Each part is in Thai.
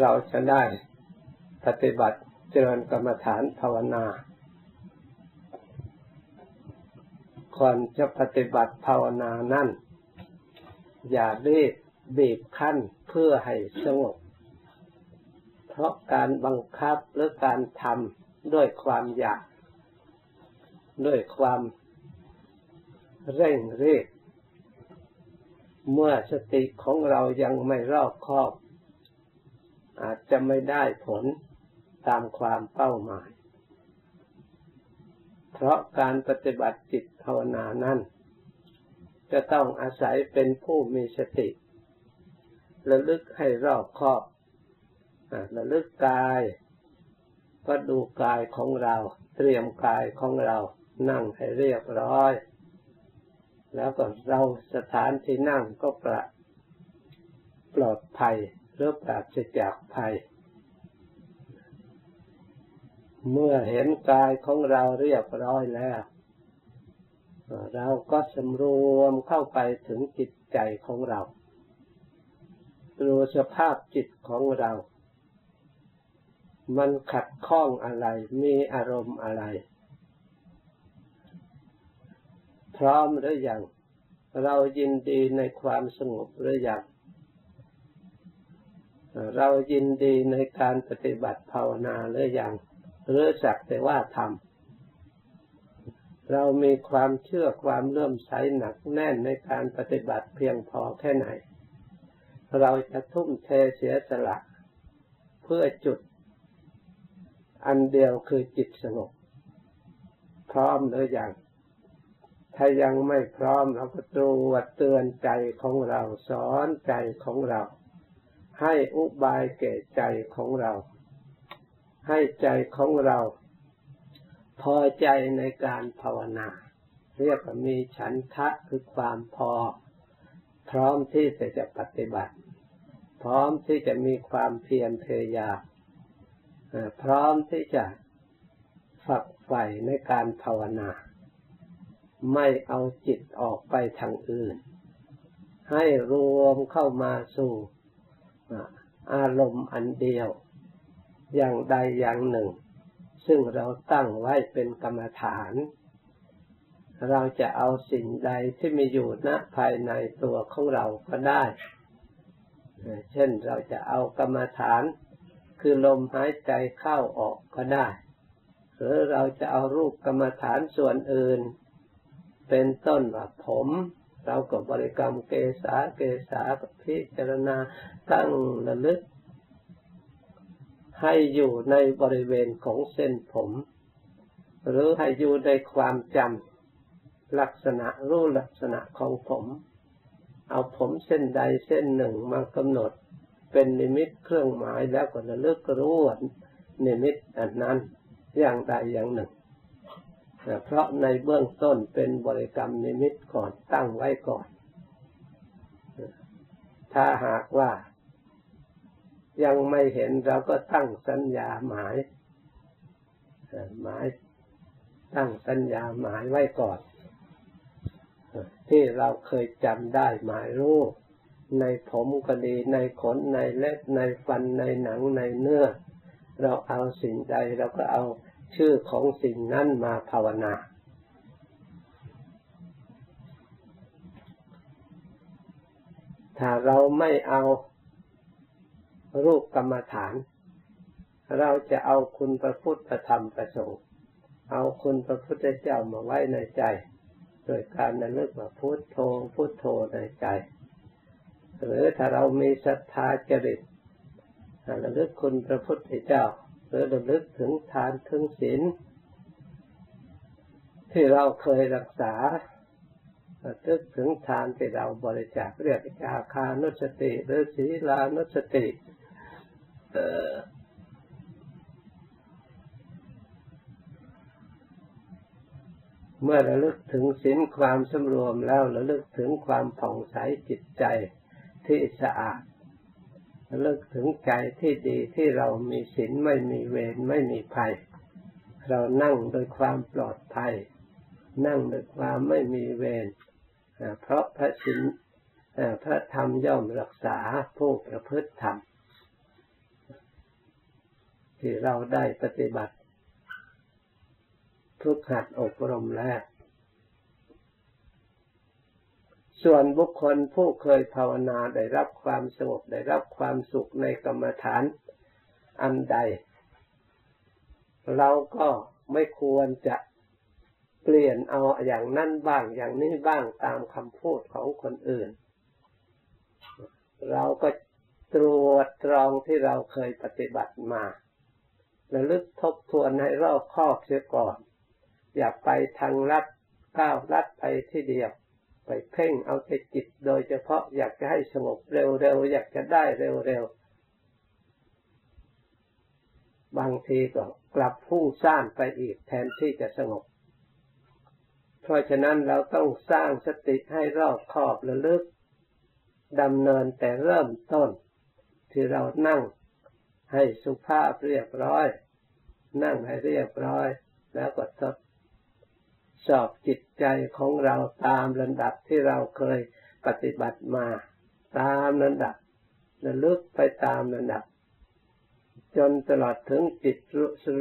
เราจะได้ปฏิบัติเจริญกรรมฐานภาวนาก่อนจะปฏิบัติภาวนานั่น อย่ารีบบีบขั้นเพื่อให้สงบ เพราะการบังคับหรือการทำด้วยความอยาก ด้วยความเร่งรีบเมื่อสติของเรายังไม่รอบคอบ อาจจะไม่ได้ผลตามความเป้าหมาย เพราะการปฏิบัติจิตภาวนานั้น จะต้องอาศัยเป็นผู้มีสติ ระลึกให้รอบคอบระลึกกายก็ดูกายของเรา เตรียมกายของเรา นั่งให้เรียบร้อย แล้วก็เราสถานที่นั่งก็ประปลอดภัย หรือปราศจากภัย เมื่อเห็นกายของเราเรียบร้อยแล้ว เราก็สำรวมเข้าไปถึงจิตใจของเราดูสภาพจิตของเรา มันขัดข้องอะไร มีอารมณ์อะไร พร้อมหรือยัง เรายินดีในความสงบหรือยัง เรายินดีในการปฏิบัติภาวนาหรือยังหรือสักแต่ว่าทำเรามีความเชื่อความเลื่อมใสหนักแน่นในการปฏิบัติเพียงพอแค่ไหน เราจะทุ่มเทเสียสละ เพื่อจุด อันเดียวคือจิตสงบพร้อมหรือยังถ้ายังไม่พร้อมเราก็ตรวจเตือนใจของเราสอนใจของเรา ให้อุบายแก่ใจของเรา ให้ใจของเรา พอใจในการภาวนา เรียกว่ามีฉันทะคือความพอ พร้อมที่จะจะปฏิบัติ พร้อมที่จะมีความเพียรพยายามพร้อมที่จะฝักใฝ่ในการภาวนา ไม่เอาจิตออกไปทางอื่น ให้รวมเข้ามาสู่ อารมณ์อันเดียว อย่างใดอย่างหนึ่ง ซึ่งเราตั้งไว้เป็นกรรมฐาน เราจะเอาสิ่งใดที่มีอยู่ณภายในตัวของเราก็ได้ เช่นเราจะเอากรรมฐานคือลมหายใจเข้าออกก็ได้ หรือเราจะเอารูปกรรมฐานส่วนอื่น เป็นต้นว่าผม เราก็บริกรรมเกษาเกษาพิจารณาตั้งระลึก ให้อยู่ในบริเวณของเส้นผม หรือให้อยู่ในความจำลักษณะรู้ลักษณะของผม เอาผมเส้นใดเส้นหนึ่งมากำหนด เป็นนิมิตเครื่องหมายแล้วก็ระลึกรู้ว่านิมิตอันนั้นอย่างใดอย่างหนึ่ง เพราะในเบื้องต้นเป็นบริกรรมนิมิตก่อนตั้งไว้ก่อน ถ้าหากว่า ยังไม่เห็นเราก็ตั้งสัญญาหมาย หมาย ตั้งสัญญาหมายไว้ก่อน ที่เราเคยจำได้หมายรู้ในผมก็ดีในขนในเล็บในฟันในหนังในเนื้อ เราเอาสิ่งใดเราก็เอา ชื่อของสิ่งนั้นมาภาวนา ถ้าเราไม่เอารูปกรรมฐาน เราจะเอาคุณพระพุทธธรรมประสงค์ เอาคุณพระพุทธเจ้ามาไว้ในใจ โดยการระลึกว่าพุทโธพุทโธในใจ หรือถ้าเรามีศรัทธาจริตระลึกคุณพระพุทธเจ้า รือระลึกถึงทานถึงศีลที่เราเคยรักษาระลึกถึงทานที่เราบริจาคเรียกอาคานุสติ หรือศีลานุสติเมื่อระลึกถึงศีลความสำรวมแล้วระลึกถึงความผ่องใสจิตใจที่สะอาด ลึกถึงใจที่ดีที่เรามีศีลไม่มีเวรไม่มีภัย เรานั่งโดยความปลอดภัย นั่งโดยความไม่มีเวรเพราะพระศีลพระธรรมย่อมรักษาผู้ประพฤติธรรมที่เราได้ปฏิบัติทุกหัดอบรมแล้ว ส่วนบุคคลผู้เคยภาวนาได้รับความสงบได้รับความสุขในกรรมฐานอันใด เราก็ไม่ควรจะเปลี่ยนเอาอย่างนั้นบ้างอย่างนี้บ้างตามคำพูดของคนอื่น เราก็ตรวจตรองที่เราเคยปฏิบัติมาระลึกทบทวนให้รอบครอบเสียก่อน อย่าไปทางลัดก้าวลัดไปที่เดียว ไปเพ่งเอาแต่จิตโดยเฉพาะอยากจะให้สงบเร็วๆอยากจะได้เร็วๆบางทีก็กลับพุ่งซ่านไปอีกแทนที่จะสงบ เพราะฉะนั้นเราต้องสร้างสติให้รอบคอบระลึกดำเนินแต่เริ่มต้น ที่เรานั่งให้สุภาพเรียบร้อย นั่งให้เรียบร้อย แล้วก็ทด สอบจิตใจของเราตามระดับที่เราเคยปฏิบัติมา ตามระดับระลึกไปตามระดับ จนตลอดถึงจิต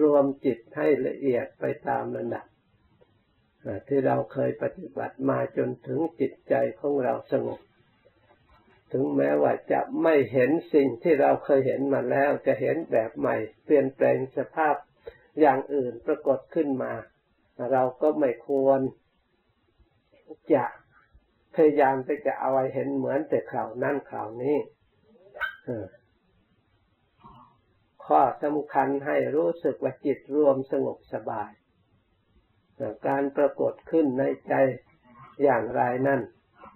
รวมจิตให้ละเอียดไปตามระดับที่เราเคยปฏิบัติมาจนถึงจิตใจของเราสงบ ถึงแม้ว่าจะไม่เห็นสิ่งที่เราเคยเห็นมาแล้วจะเห็นแบบใหม่ เปลี่ยนแปลงสภาพอย่างอื่นปรากฏขึ้นมา เราก็ไม่ควรจะพยายามที่จะเอาไว้เห็นเหมือนแต่ข่าวนั่นข่าวนี้ข้อสำคัญให้รู้สึกว่าจิตรวมสงบสบาย การปรากฏขึ้นในใจอย่างไรนั่น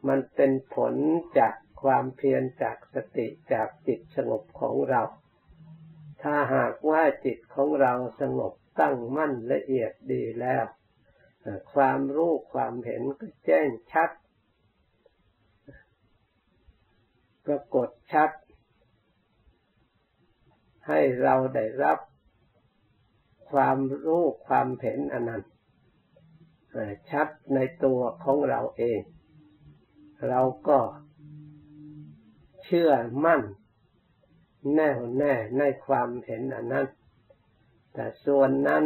มันเป็นผลจากความเพียรจากสติจากจิตสงบของเรา ถ้าหากว่าจิตของเราสงบ ตั้งมั่นละเอียดดีแล้ว ความรู้ความเห็นก็แจ้งชัด ปรากฏชัด ให้เราได้รับความรู้ความเห็นอันนั้นชัดในตัวของเราเอง เราก็เชื่อมั่น แน่วแน่ในความเห็นอันนั้น แต่ส่วนนั้น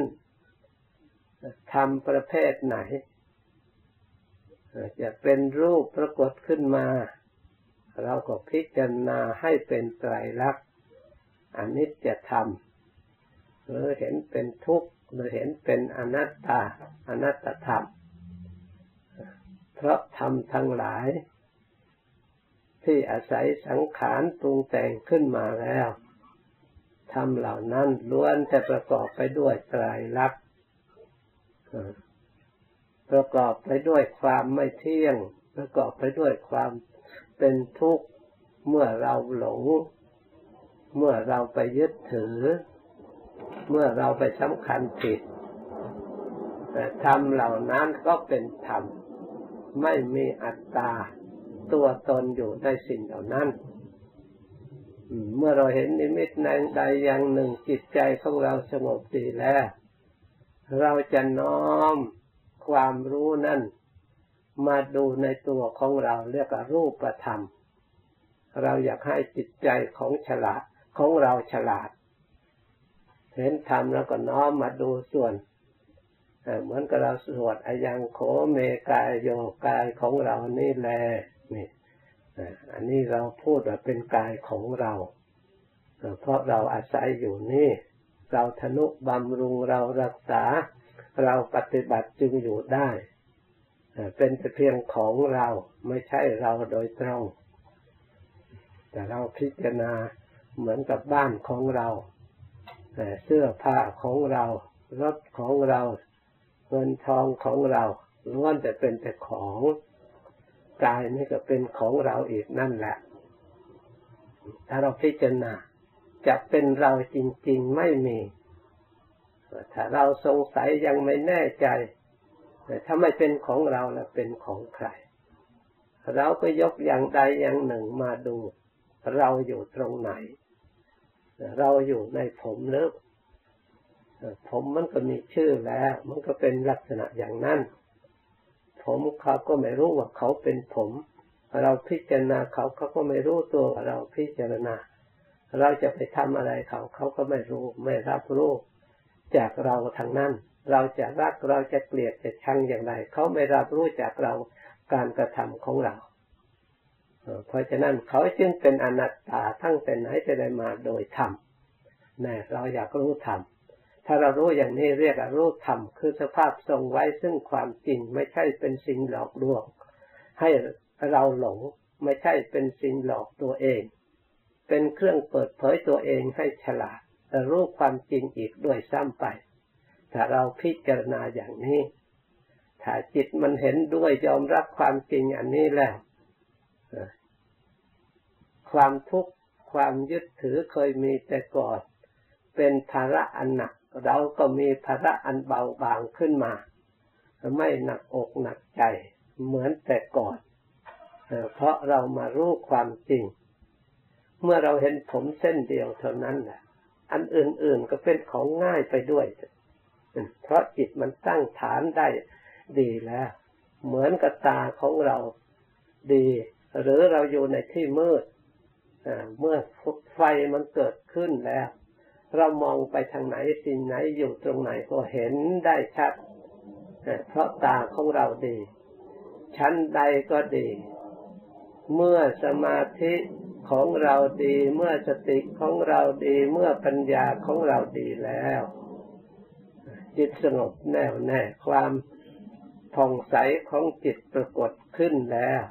ทำประเภทไหน จะเป็นรูปปรากฏขึ้นมา เราก็พิจารณาให้เป็นไตรลักษณ์อนิจจธรรมหรือเห็นเป็นทุกข์หรือเห็นเป็นอนัตตาอนัตตธรรม เพราะธรรมทั้งหลาย ที่อาศัยสังขารปรุงแต่งขึ้นมาแล้ว ทำเหล่านั้นล้วนจะประกอบไปด้วยไตรลักษณ์ประกอบไปด้วยความไม่เที่ยง ประกอบไปด้วยความเป็นทุกข์เมื่อเราหลง เมื่อเราไปยึดถือ เมื่อเราไปสำคัญผิดแต่ธรรมเหล่านั้นก็เป็นธรรม ไม่มีอัตตา ตัวตนอยู่ในสิ่งเหล่านั้น เมื่อเราเห็นนิมิตในใดอย่างหนึ่งจิตใจของเราสงบดีแล้ว เราจะน้อมความรู้นั่น มาดูในตัวของเราเรียกรูปธรรม เราอยากให้จิตใจของฉลาดของเราฉลาด เห็นธรรมแล้วก็น้อมมาดูส่วนเหมือนกับเราสวดอายังโขเมกายโยกายของเรานี่แหละนี่ อันนี้เราพูดว่าเป็นกายของเรา เพราะเราอาศัยอยู่นี่ เราทนุบำรุงเรารักษา เราปฏิบัติจึงอยู่ได้ เป็นแต่เพียงของเราไม่ใช่เราโดยตรง แต่เราพิจารณาเหมือนกับบ้านของเราเสื้อผ้าของเรา รถของเรา เงินทองของเราล้วนแต่เป็นแต่ของ กายนี่ก็เป็นของเราอีกนั่นแหละ ถ้าเราพิจารณาจะเป็นเราจริง ๆไม่มี ถ้าเราสงสัยยังไม่แน่ใจ แต่ถ้าไม่เป็นของเราแล้วเป็นของใคร เราก็ยกอย่างใดอย่างหนึ่งมาดู เราอยู่ตรงไหน เราอยู่ในผมหรือผมมันก็มีชื่อแล้ว มันก็เป็นลักษณะอย่างนั้น ผมเขาก็ไม่รู้ว่าเขาเป็นผม เราพิจารณาเขาเขาก็ไม่รู้ตัวเราพิจารณา เราจะไปทำอะไรเขาเขาก็ไม่รู้ ไม่รับรู้จากเราทางนั้น เราจะรักเราจะเกลียดจะชังอย่างไร เขาไม่รับรู้จากเราการกระทำของเรา เพราะฉะนั้นเขาจึงเป็นอนัตตาทั้งแต่ไหนจะได้มาโดยธรรมนี่เราอยากรู้ธรรม ถ้าเรารู้อย่างนี้เรียกรู้ธรรมคือสภาพทรงไว้ซึ่งความจริงไม่ใช่เป็นสิ่งหลอกลวง ให้เราหลงไม่ใช่เป็นสิ่งหลอกตัวเอง เป็นเครื่องเปิดเผยตัวเองให้ฉลาดแต่รู้ความจริงอีกด้วยซ้ำไป ถ้าเราพิจารณาอย่างนี้ ถ้าจิตมันเห็นด้วยยอมรับความจริงอันนี้แล้วความทุกข์ความยึดถือเคยมีแต่ก่อน เป็นภาระอันหนัก เราก็มีภาระอันเบาบางขึ้นมา ไม่หนักอกหนักใจเหมือนแต่ก่อน เพราะเรามารู้ความจริง เมื่อเราเห็นผมเส้นเดียวเท่านั้นแหละอันอื่นๆก็เป็นของง่ายไปด้วย เพราะจิตมันตั้งฐานได้ดีแล้ว เหมือนกับตาของเราดี หรือเราอยู่ในที่มืดเมื่อไฟมันเกิดขึ้นแล้ว เรามองไปทางไหนสิ่งไหนอยู่ตรงไหนก็เห็นได้ชัด เพราะตาของเราดี ชั้นใดก็ดี เมื่อสมาธิของเราดี เมื่อสติของเราดี เมื่อปัญญาของเราดีแล้ว จิตสงบแน่วแน่ความผ่องใสของจิตปรากฏขึ้นแล้ว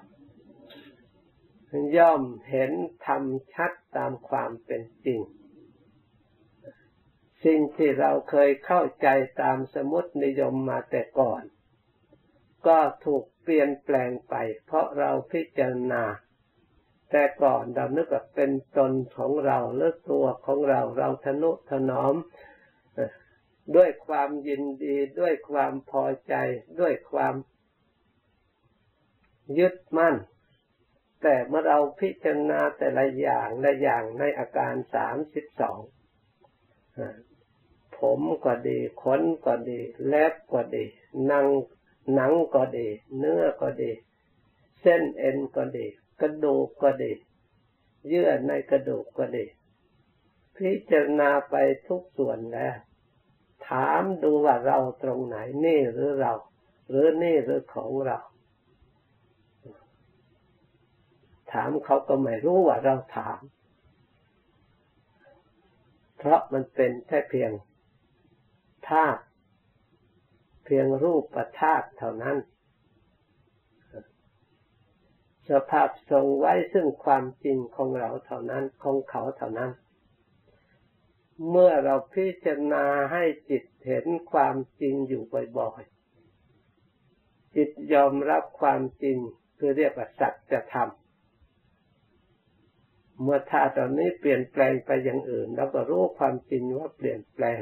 ย่อมเห็นธรรมชัดตามความเป็นจริง สิ่งที่เราเคยเข้าใจตามสมุตินิยมมาแต่ก่อน ก็ถูกเปลี่ยนแปลงไป เพราะเราพิจารณา แต่ก่อนเรานึกว่าเป็นตนของเราเลือกตัวของเราเราทนุถนอมด้วยความยินดีด้วยความพอใจ ด้วยความยึดมั่น แต่เมื่อเราพิจารณาแต่ละอย่างละอย่างในอาการสามสิบสอง ผมก็ดีขนก็ดีเล็บก็ดีนังหนังก็ดี เนื้อก็ดี เส้นเอ็นก็ดี กระดูกก็ดี เยื่อในกระดูกก็ดี พิจารณาไปทุกส่วนแล้ว ถามดูว่าเราตรงไหนนี่หรือเรา หรือนี่หรือของเรา ถามเขาก็ไม่รู้ว่าเราถาม เพราะมันเป็นแค่เพียง ธาตุเพียงรูปประธาตุเท่านั้น สภาพทรงไว้ซึ่งความจริงของเราเท่านั้นของเขาเท่านั้น เมื่อเราพิจารณาให้จิตเห็นความจริงอยู่บ่อยๆ จิตยอมรับความจริงคือเรียกว่าสัจธรรมเมื่อธาตุตอนนี้เปลี่ยนแปลงไปอย่างอื่นเราก็รู้ความจริงว่าเปลี่ยนแปลง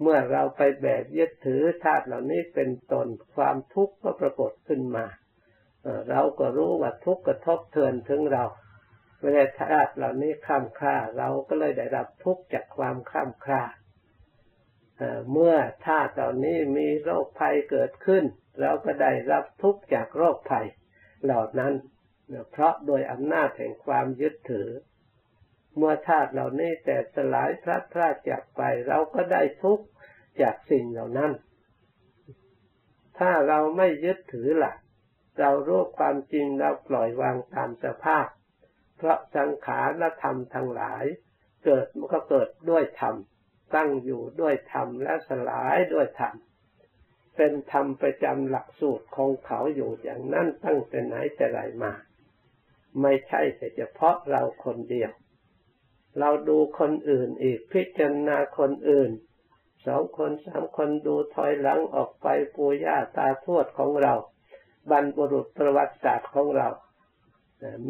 เมื่อเราไปแบกยึดถือธาตุเหล่านี้เป็นตนความทุกข์ก็ปรากฏขึ้นมาเราก็รู้ว่าทุกข์กระทบเทือนถึงเราเวลาธาตุเหล่านี้ข้ามค่าเราก็เลยได้รับทุกข์จากความข้ามค่าเมื่อธาตุเหล่านี้มีโรคภัยเกิดขึ้น เราก็ได้รับทุกข์จากโรคภัยเหล่านั้น เพราะโดยอำนาจแห่งความยึดถือ เมื่อธาตุเหล่านี้แต่สลายพระพราจากไป เราก็ได้ทุกข์จากสิ่งเหล่านั้น ถ้าเราไม่ยึดถือหลัก เรารู้ความจริงเราปล่อยวางตามสภาพ เพราะสังขารและธรรมทั้งหลาย เกิดมันก็เกิดด้วยธรรม ตั้งอยู่ด้วยธรรมและสลายด้วยธรรม เป็นธรรมประจำหลักสูตรของเขาอยู่อย่างนั้นตั้งแต่ไหนแต่ไรมา ไม่ใช่แต่เฉพาะเราคนเดียว เราดูคนอื่นอีกพิจารณาคนอื่นสองคนสามคนดูถอยหลังออกไปปู่ย่าตาทวดของเรา บรรพบุรุษประวัติศาสตร์ของเรา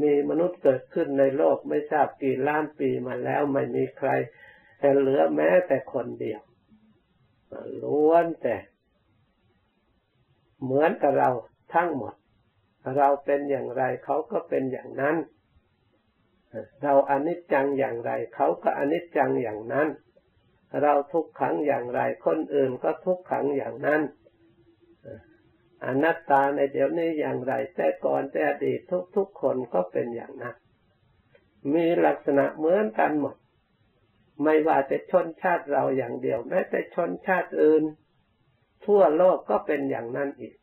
มีมนุษย์เกิดขึ้นในโลกไม่ทราบกี่ล้านปีมาแล้วไม่มีใครเหลือแม้แต่คนเดียวล้วนแต่ เหมือนกับเราทั้งหมด เราเป็นอย่างไรเขาก็เป็นอย่างนั้น เราอนิจจังอย่างไร เขาก็อนิจจังอย่างนั้น เราทุกขังอย่างไร คนอื่นก็ทุกขังอย่างนั้นอนัตตาในเดี๋ยวนี้อย่างไร แต่ก่อนแต่อดีตทุกๆคนก็เป็นอย่างนั้น มีลักษณะเหมือนกันหมด ไม่ว่าจะชนชาติเราอย่างเดียวแม้แต่ชนชาติอื่น ทั่วโลกก็เป็นอย่างนั้นอีก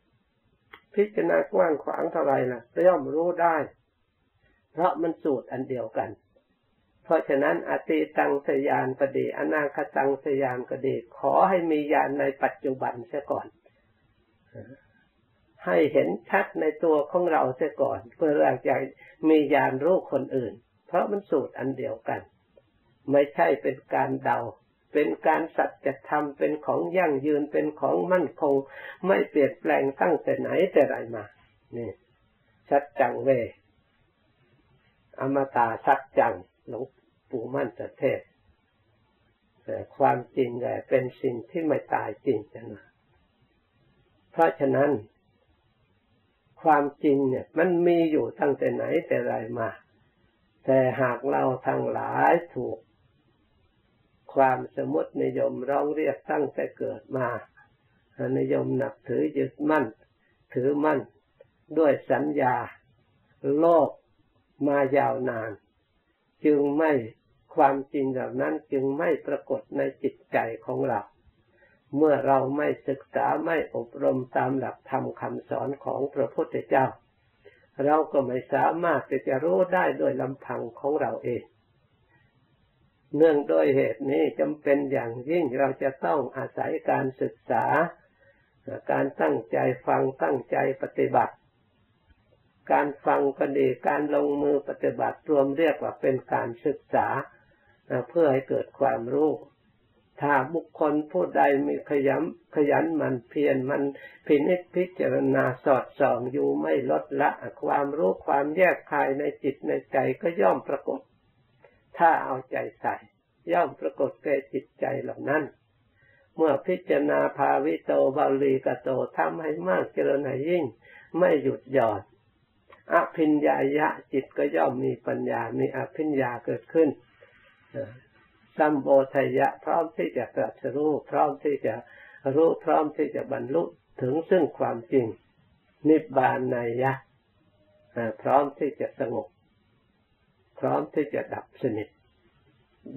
พิจารณากว้างขวางเท่าไรล่ะย่อมรู้ได้ เพราะมันสูตรอันเดียวกัน เพราะฉะนั้นอติตังสยานก็ดี อนาคตังสยานก็ดี ขอให้มีญาณในปัจจุบันเสียก่อน ให้เห็นชัดในตัวของเราเสียก่อน เพื่อเราจะมีญาณรู้คนอื่น เพราะมันสูตรอันเดียวกัน ไม่ใช่เป็นการเดาเป็นการสัจธรรมเป็นของยั่งยืนเป็นของมั่นคง ไม่เปลี่ยนแปลงตั้งแต่ไหนแต่ไรมา นี่ชัดจังเว อมตะสัจจังหลวงปู่มั่นจะเทศ แต่ความจริงแหละเป็นสิ่งที่ไม่ตายจริงจังเพราะฉะนั้น ความจริงเนี่ย มันมีอยู่ตั้งแต่ไหนแต่ไรมา แต่หากเราทั้งหลายถูก ความสมมตินิยมร้องเรียกตั้งแต่เกิดมานิยมหนับถือยึดมั่น ถือมั่นด้วยสัญญา โลก มายาวนาน จึงไม่ความจริงเหล่านั้นจึงไม่ปรากฏในจิตใจของเรา เมื่อเราไม่ศึกษาไม่อบรมตามหลักธรรมคำสอนของพระพุทธเจ้า เราก็ไม่สามารถจะรู้ได้โดยลำพังของเราเอง เนื่องโดยเหตุนี้จำเป็นอย่างยิ่งเราจะต้องอาศัยการศึกษา การตั้งใจฟังตั้งใจปฏิบัติ การฟังก็ดีการลงมือปฏิบัติรวมเรียกว่าเป็นการศึกษาเพื่อให้เกิดความรู้ ถ้าบุคคลผู้ใดมีขยันขยันมันเพียรมันพินิจพิจารณาสอดส่องอยู่ไม่ลดละความรู้ความแยกคายในจิตในใจก็ย่อมปรากฏ ถ้าเอาใจใส่ ย่อมปรากฏแก่จิตใจเหล่านั้นเมื่อพิจารณาภาวิโตบาลีกโตทำให้มากเจริญให้ยิ่ง ไม่หยุดหย่อน อภิญญายะจิตก็ย่อมมีปัญญา มีอภิญญาเกิดขึ้นสัมโบทยะพร้อมที่จะตรัสรู้พร้อมที่จะรู้พร้อมที่จะบรรลุถึงซึ่งความจริง นิบานนายะพร้อมที่จะสงบ พร้อมที่จะดับสนิท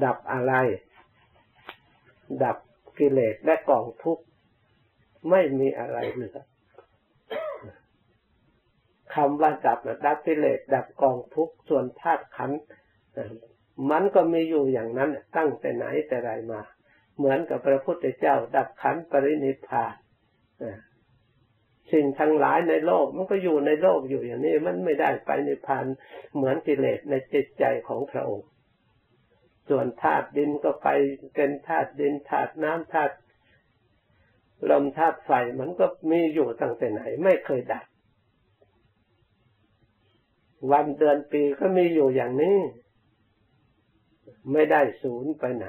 ดับอะไร ดับกิเลสและกองทุกข์ ไม่มีอะไรเหลือ คำว่าดับนะดับกิเลสดับกองทุกส่วนธาตุขันมันก็มีอยู่อย่างนั้นตั้งแต่ไหนแต่ไรมา เหมือนกับพระพุทธเจ้า ดับขันปรินิพพานสิ่งทั้งหลายในโลกมันก็อยู่ในโลกอยู่อย่างนี้ มันไม่ได้ไปในพพานเหมือนกิเลสในจิตใจของพระองค์ ส่วนธาตุดินก็ไปเป็นธาตุดินธาตุน้ำธาตุลมธาตุไฟมันก็มีอยู่ตั้งแต่ไหน ไม่เคยดับ วันเดือนปีก็มีอยู่อย่างนี้ไม่ได้ศูนย์ไปไหน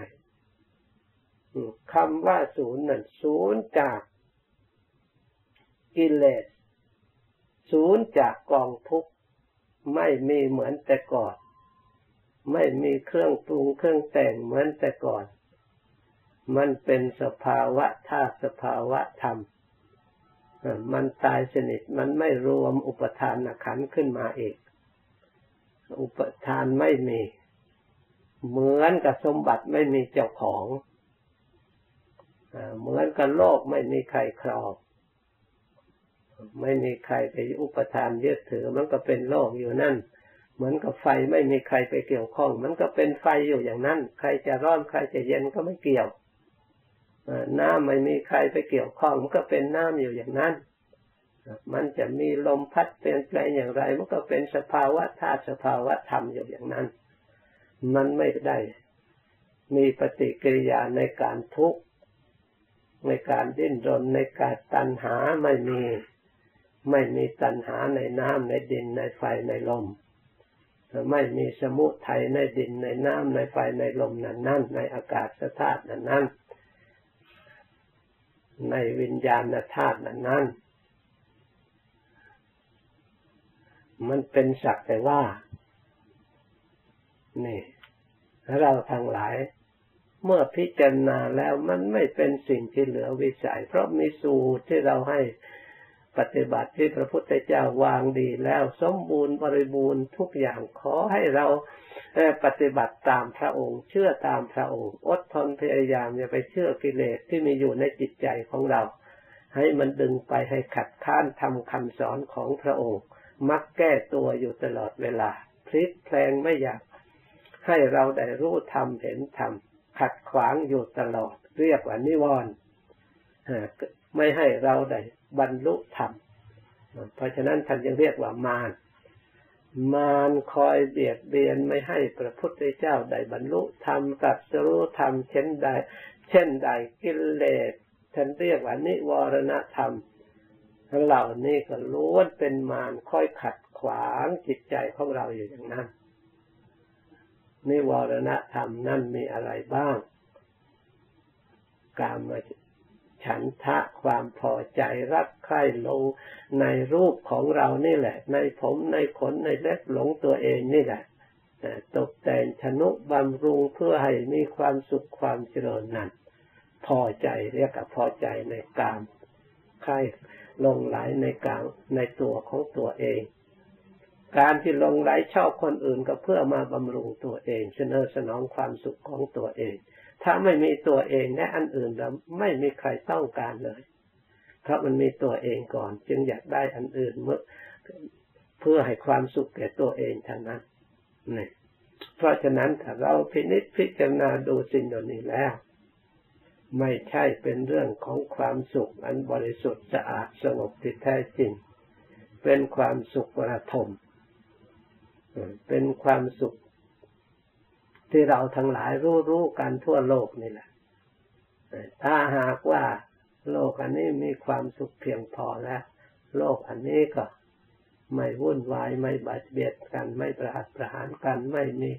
คำว่าศูนย์นั่นศูนย์จากกิเลสศูนย์จากกองทุกข์ไม่มีเหมือนแต่ก่อน ไม่มีเครื่องปรุงเครื่องแต่งเหมือนแต่ก่อน มันเป็นสภาวะธาตุสภาวะธรรม มันตายสนิทมันไม่รวมอุปทานขันขึ้นมาเอีก อุปทานไม่มี เหมือนกับสมบัติไม่มีเจ้าของเหมือนกับโลกไม่มีใครครองไม่มีใครไปอุปทานยึดถือ มันก็เป็นโลกอยู่นั่น เหมือนกับไฟไม่มีใครไปเกี่ยวข้อง มันก็เป็นไฟอยู่อย่างนั้น ใครจะร้อนใครจะเย็นก็ไม่เกี่ยวน้ำไม่มีใครไปเกี่ยวข้อง มันก็เป็นน้ำอยู่อย่างนั้น มันจะมีลมพัดเปลี่ยนแปลงอย่างไร มันก็เป็นสภาวะธาตุสภาวะธรรมอยู่อย่างนั้น มันไม่ได้มีปฏิกิริยาในการทุกข์ในการดิ้นรนในการตัณหาไม่มีไม่มีตัณหาในน้ำในดินในไฟในลม ไม่มีสมุทัยในดินในน้ำในไฟในลมนั้นนั่นในอากาศธาตุนั้นนั่นในวิญญาณธาตุนั้นนั่น มันเป็นสักแต่ว่า นี่เราทั้งหลาย เมื่อพิจารณาแล้วมันไม่เป็นสิ่งที่เหลือวิสัย เพราะมีสูตรที่เราให้ปฏิบัติที่พระพุทธเจ้าวางดีแล้วสมบูรณ์บริบูรณ์ทุกอย่างขอให้เราปฏิบัติตามพระองค์ เชื่อตามพระองค์ อดทนพยายามอย่าไปเชื่อกิเลสที่มีอยู่ในจิตใจของเรา ให้มันดึงไปให้ขัดข้านทำคำสอนของพระองค์ มักแก้ตัวอยู่ตลอดเวลา พลิกแพลงไม่อยากให้เราได้รู้ธรรมเห็นธรรมขัดขวางอยู่ตลอด เรียกว่านิวรณ์ไม่ให้เราได้บรรลุธรรม เพราะฉะนั้นท่านยังเรียกว่ามารมารคอยเบียดเบียนไม่ให้พระพุทธเจ้าได้บรรลุธรรมตัดสู้ธรรมเช่นใด เช่นใดกิเลสท่านเรียกว่านิวรณธรรม ทั้งเหล่านี้ก็ล้วนเป็นมารคอยขัดขวางจิตใจของเราอยู่อย่างนั้นนิวรณธรรมนั่นมีอะไรบ้าง กามฉันทะความพอใจรักใคร่ลงในรูปของเรานี่แหละ ในผมในขนในเล็บหลงตัวเองนี่แหละตกแต่งชนุบำรุงเพื่อให้มีความสุขความเจริญนั้นพอใจเรียกว่าพอใจในกามใคร่ ลงไหลในกลามในตัวของตัวเอง การที่ลงไหลชอบคนอื่นก็เพื่อมาบำรุงตัวเองเสนอสนองความสุขของตัวเอง ถ้าไม่มีตัวเองและอันอื่นแล้วไม่มีใครต้องการเลย เพราะมันมีตัวเองก่อน จึงอยากได้อันอื่นเมื่อเพื่อให้ความสุขแก่ตัวเองเท่านั้นนี่เพราะฉะนั้นถ้าเราพินิจพิจารณาดูสิ่งเหล่านี้แล้ว ไม่ใช่เป็นเรื่องของความสุขอันบริสุทธิ์สะอาดสงบที่แท้จริง เป็นความสุขประทมเป็นความสุข ที่เราทั้งหลายรู้รู้กันทั่วโลกนี่แหละ ถ้าหากว่าโลกอันนี้มีความสุขเพียงพอแล้ว โลกอันนี้ก็ไม่วุ่นวายไม่บาดเบียดกัน ไม่ประหัตประหารกัน ไม่มี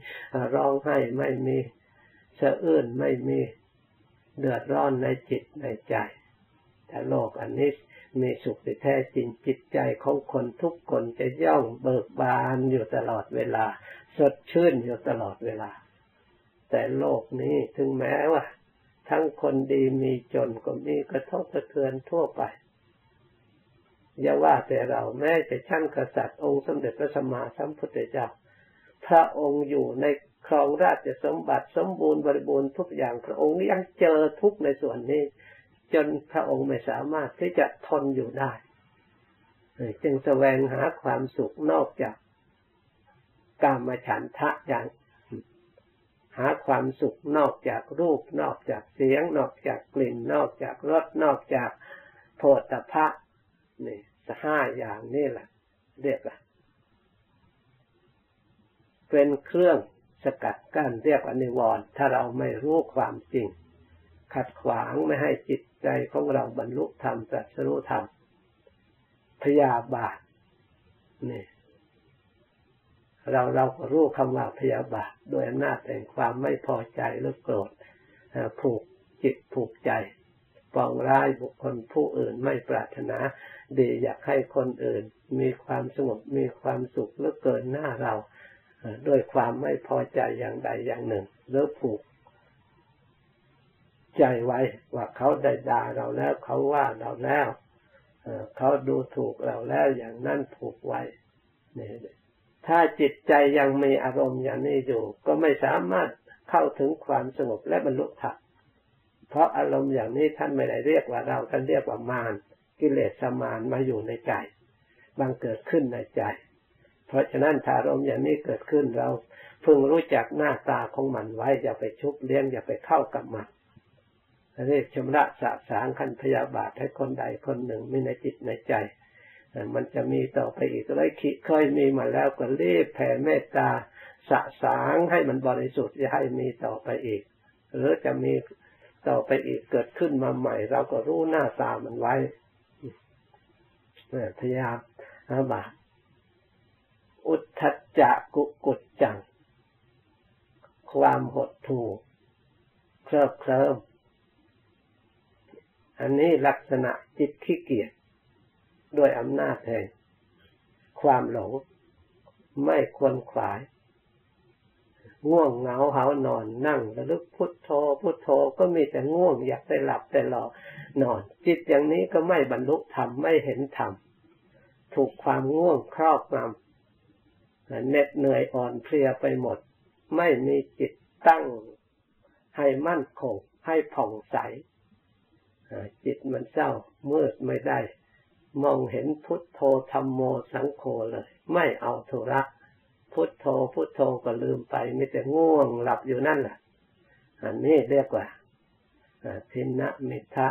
ร้องไห้ไม่มีเสะอื้นไม่มี เดือดร้อนในจิตในใจแต่โลกอันนี้มีสุขที่แท้จริงจิตใจของคนทุกคนจะย่องเบิกบานอยู่ตลอดเวลา สดชื่นอยู่ตลอดเวลา แต่โลกนี้ถึงแม้ว่า ทั้งคนดีมีจนก็มีกระทบกระเทือนทั่วไปอย่าว่าแต่เราแม้แต่ชั้นกษัตริย์องค์สมเด็จพระสัมมาสัมพุทธเจ้า พระองค์อยู่ใน ครองราชสมบัติสมบูรณ์บริบูรณ์ทุกอย่างพระองค์ยังเจอทุกในส่วนนี้ จนพระองค์ไม่สามารถที่จะทนอยู่ได้จึงแสวงหาความสุขนอกจากกามฉันทะอย่างหาความสุขนอกจากรูป นอกจากเสียง นอกจากกลิ่น นอกจากรสนอกจากโผฏฐะนี่ห้าอย่างนี่แหละเรียกว่าเป็นเครื่อง สกัดกั้นเรียกว่านิวรณ์ถ้าเราไม่รู้ความจริง ขัดขวางไม่ให้จิตใจของเราบรรลุธรรมตรัสรู้ธรรมพยาบาทนี่เราเราก็รู้คำว่าพยาบาทโดยอำนาจแห่งความไม่พอใจหรือโกรธผูกจิตผูกใจปองร้ายบุคคลผู้อื่นไม่ปรารถนาดีอยากให้คนอื่น มีความสงบมีความสุขหรือเกินหน้าเรา ด้วยความไม่พอใจอย่างใดอย่างหนึ่งหรือผูกใจไว้ว่าเขาได้ด่าเราแล้วเขาว่าเราแล้วเขาดูถูกเราแล้วอย่างนั้นผูกไว้นี่ถ้าจิตใจยังมีอารมณ์อย่างนี้อยู่ ก็ไม่สามารถเข้าถึงความสงบและบรรลุธรรมเพราะอารมณ์อย่างนี้ท่านไม่ได้เรียกว่าเราท่านเรียกว่ามารกิเลสสมานมาอยู่ในใจบางเกิดขึ้นในใจ เพราะฉะนั้นถ้าอารมณ์อย่างนี้เกิดขึ้นเราพึงรู้จักหน้าตาของมันไว้อย่าไปชุบเลี้ยงอย่าไปเข้ากับมันเรียกชำระสะสางขันพยาบาทให้คนใดคนหนึ่งมีในจิตในใจ มันจะมีต่อไปอีกเลยเคยมีมาแล้วก็รีบแผ่เมตตาสะสางให้มันบริสุทธิ์จะให้มีต่อไปอีก หรือจะมีต่อไปอีกเกิดขึ้นมาใหม่ เราก็รู้หน้าตามันไว้พยายามอาบา อุทธจจะกุกุจจัง ความหดถู่เคลิบเคลิ้มอันนี้ลักษณะจิตขี้เกียจด้วยอำนาจแห่งความหลง ไม่ควรขวาย ง่วงเหงาเหานอนนั่งระลึกพุทโธพุทโธก็มีแต่ง่วงอยากได้หลับแต่หลอนอน จิตอย่างนี้ก็ไม่บรรลุธรรมไม่เห็นธรรมถูกความง่วงครอบงำ เหน็ดเหนื่อยอ่อนเพลียไปหมด ไม่มีจิตตั้งให้มั่นคงให้ผ่องใสจิตมันเศร้ามืดไม่ได้ มองเห็นพุทโธธรรมโมสังโฆเลย ไม่เอาธุระพุทโธพุทโธก็ลืมไปไม่แต่ง่วงหลับอยู่นั่นแหละอันนี้เรียกว่าทินนะมิทะ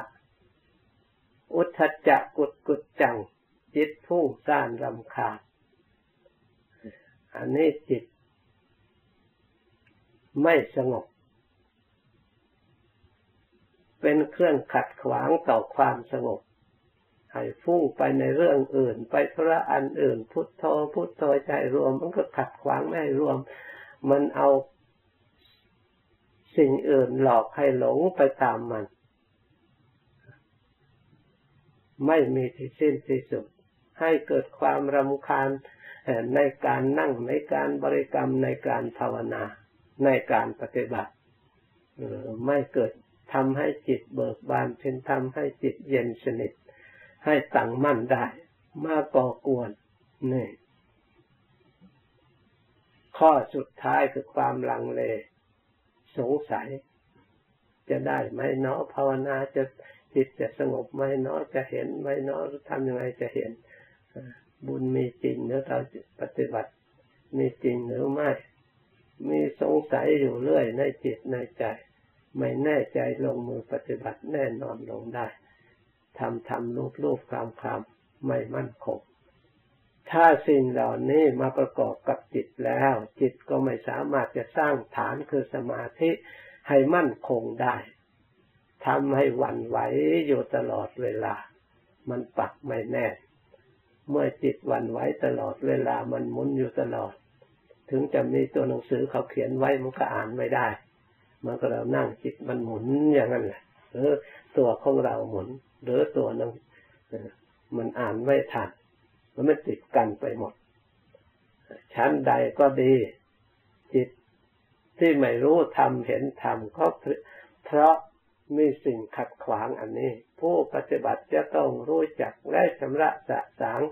อุทจจะกุดกุดจัง จิตพุ่งซ่านรำคาญ อันนี้จิต ไม่สงบ เป็นเครื่องขัดขวางต่อความสงบให้ฟุ้งไปในเรื่องอื่น ไปธุระอันอื่น พุทโธพุทโธใจรวม มันก็ขัดขวางไม่รวม มันเอาสิ่งอื่นหลอกให้หลงไปตามมัน ไม่มีที่สิ้นที่สุด ให้เกิดความรำคาญ ในการนั่งในการบริกรรมในการภาวนา ในการปฏิบัติไม่เกิดทำให้จิตเบิกบานเป็นทำให้จิตเย็นสนิท ให้ตั้งมั่นได้ มาก่อกวนนี่ข้อสุดท้ายคือความลังเล สงสัย จะได้ไหมเนาะภาวนาจะจิตจะสงบไหมเนาะจะเห็นไหมเนาะทำยังไงจะเห็น บุญมีจริงหรือเราปฏิบัติมีจริงหรือไม่ มีสงสัยอยู่เรื่อยในจิตในใจ ไม่แน่ใจลงมือปฏิบัติแน่นอนลงได้ทำทำรูปรูปคำคำไม่มั่นคงถ้าสิ่งเหล่านี้มาประกอบกับจิตแล้ว จิตก็ไม่สามารถจะสร้างฐานคือสมาธิให้มั่นคงได้ทำให้หวั่นไหวอยู่ตลอดเวลา มันปักไม่แน่ เมื่อจิตวันไหวตลอดเวลามันหมุนอยู่ตลอด ถึงจะมีตัวหนังสือเขาเขียนไว้มันก็อ่านไม่ได้มันก็เรานั่งจิตมันหมุนอย่างนั้นแหละหรือตัวของเราหมุนหรือตัวนั้นมันอ่านไม่ทันมันไม่ติดกันไปหมด ชั้นใดก็ดี จิตที่ไม่รู้ทำเห็นทำก็เพราะ มีสิ่งขัดขวางอันนี้ ผู้ปฏิบัติจะต้องรู้จักและชำระสะสาง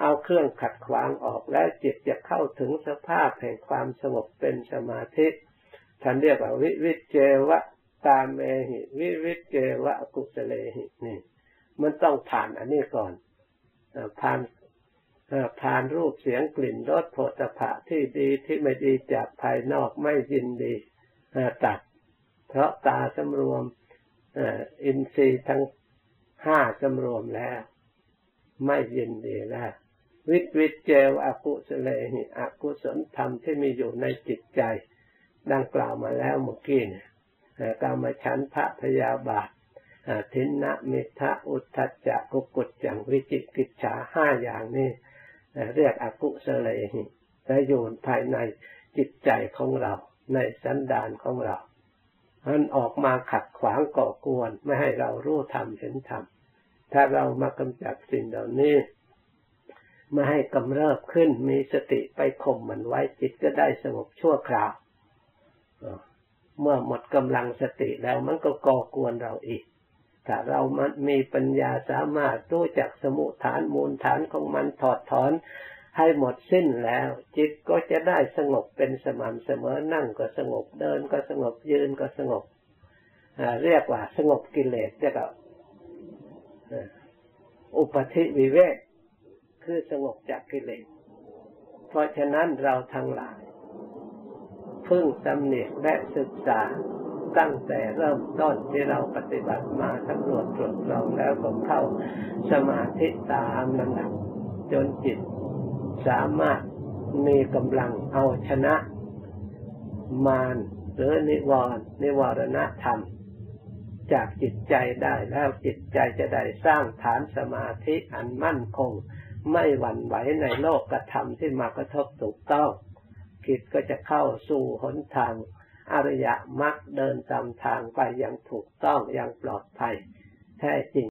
เอาเครื่องขัดขวางออกและจิตจะเข้าถึงสภาพแห่งความสงบเป็นสมาธิท่านเรียกว่าวิวิเจวะตาเมหิวิวิเจวะกุสเลหินี่ มันต้องผ่านอันนี้ก่อนผ่านผ่านรูปเสียงกลิ่นรสโผฏฐะที่ดีที่ไม่ดีจากภายนอกไม่ยินดีตัด เพราะตาสำรวม อินทรีย์ทั้งห้าสำรวมแล้ว ไม่ยินดีแล้ว วิตวิตเจวอกุสเลหิอกุศลธรรมที่มีอยู่ในจิตใจ ดังกล่าวมาแล้วเมื่อกี้เนี่ยกามฉันทะพยาบาททินนะมิทะอุทธัจจะกุกุจจังวิจิกิจฉาห้าอย่างนี้เรียกอกุศลหิแต่อยู่ภายในจิตใจของเรา ในสันดานของเรา มันออกมาขัดขวางก่อกวนไม่ให้เรารู้ธรรมเห็นธรรมถ้าเรามากำจัดสิ่งเหล่านี้ไม่ให้กำเริบขึ้นมีสติไปข่มมันไว้จิตก็ได้สงบชั่วคราวเมื่อหมดกำลังสติแล้วมันก็ก่อกวนเราอีกถ้าเรามันมีปัญญาสามารถรู้จักสมุฐานมูลฐานของมันถอดถอน ให้หมดสิ้นแล้ว จิตก็จะได้สงบเป็นสม่ำเสมอนั่งก็สงบเดินก็สงบยืนก็สงบเรียกว่าสงบกิเลสเรียกว่าอุปธิวิเวกคือสงบจากกิเลสเพราะฉะนั้นเราทั้งหลายพึ่งสำเนียกและศึกษาตั้งแต่เริ่มต้นที่เราปฏิบัติมาสำรวจตรวจสอบแล้วก็เข้าสมาธิตามลำดับจนจิต สามารถมีกำลังเอาชนะมารหรือนิวรณ์นิวรณธรรม จากจิตใจได้แล้วจิตใจจะได้สร้างฐานสมาธิอันมั่นคง ไม่หวั่นไหวในโลกกระทำที่มากระทบถูกต้องจิตก็จะเข้าสู่หนทางอริยมรรคเดินตามทางไปอย่างถูกต้องอย่างปลอดภัยแท้จริง